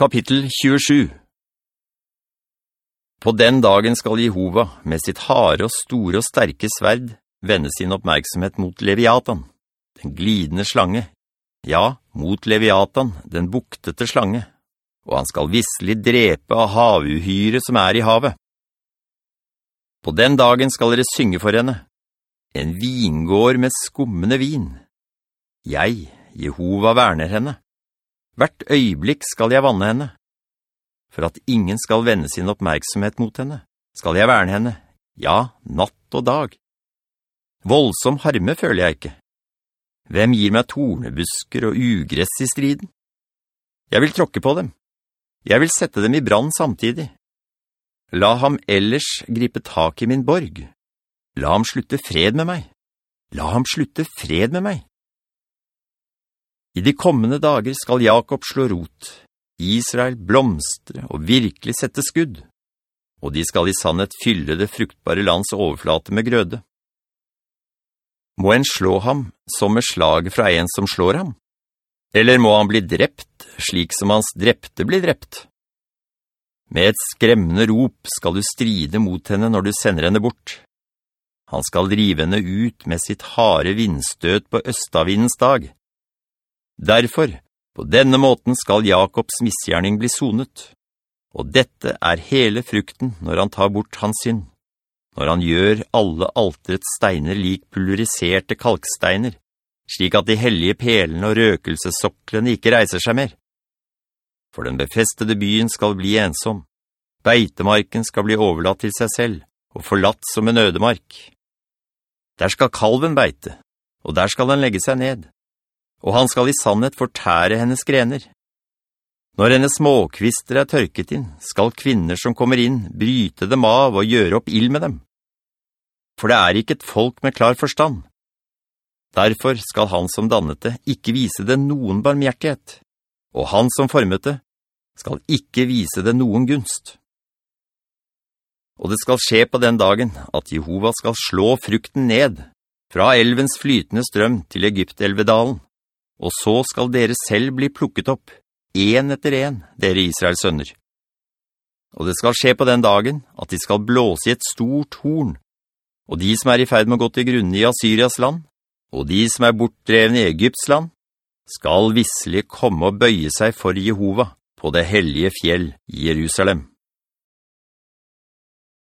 Kapittel 27 På den dagen skal Jehova med sitt hare og store og sterke sverd vende sin oppmerksomhet mot Leviatan, den glidende slange, ja, mot Leviatan, den buktete slange, og han skal visselig drepe av havuhyre som er i havet. På den dagen skal dere synge for henne, en vingård med skummende vin. Jeg, Jehova, verner henne. Hvert øyeblikk skal jeg vanne henne. For at ingen skal vende sin oppmerksomhet mot henne, skal jeg verne henne, ja, natt og dag. Voldsom harme føler jeg ikke. Hvem gir meg tornebusker og ugress i striden? Jeg vil tråkke på dem. Jeg vil sette dem i brand samtidig. La ham ellers gripe tak i min borg. La ham slutte fred med meg. La ham slutte fred med meg. I de kommende dager skal Jakob slå rot, Israel blomstre og virkelig sette skudd, og de skal i sannhet fylle det fruktbare lands overflate med grøde. Må en slå ham som med slag fra en som slår ham? Eller må han bli drept slik som hans drepte blir drept? Med et skremmende rop skal du stride mot henne når du sender henne bort. Han skal drive henne ut med sitt hare vindstøt på østavindens dag Derfor, på denne måten skal Jakobs misgjerning bli sonet. Og dette er hele frukten når han tar bort hans synd. Når han gjør alle alterets steiner lik pulveriserte kalksteiner, slik at de hellige pelene og røkelsessoklene ikke reiser seg mer. For den befestede byen skal bli ensom. Beitemarken skal bli overlatt til seg selv, og forlatt som en ødemark. Der skal kalven beite, og der skal den legge seg ned og han skal i sannhet fortære hennes grener. Når hennes småkvister er tørket inn, skal kvinner som kommer inn bryte dem av og gjøre opp ild med dem. For det er ikke et folk med klar forstand. Derfor skal han som dannet det ikke vise det noen barmhjertighet, og han som formet det skal ikke vise det noen gunst. Og det skal skje på den dagen at Jehova skal slå frukten ned, fra elvens flytende strøm til Egyptelvedalen, og så skal dere selv bli plukket opp, en etter en, dere Israels sønner. Og det skal skje på den dagen at de skal blåse i et stort horn, og de som er i ferd med å gå til grunne i Assyrias land, og de som er bortdrevne i Egypts land, skal visselig komme og bøye seg for Jehova på det hellige fjell i Jerusalem.